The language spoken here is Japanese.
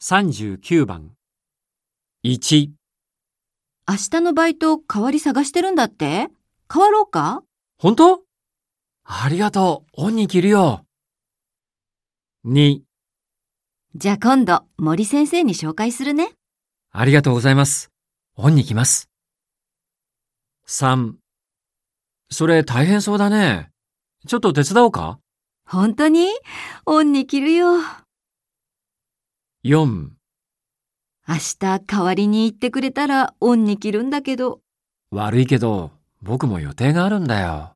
39番。1、明日のバイト代わり探してるんだって？変わろうか？本当？ありがとう。恩に着るよ。2、じゃあ今度森先生に紹介するね。ありがとうございます。恩に来ます。3、それ大変そうだね。ちょっと手伝おうか？本当に？恩に着るよ。?4、明日代わりに行ってくれたら恩に着るんだけど。悪いけど、僕も予定があるんだよ。